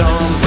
don't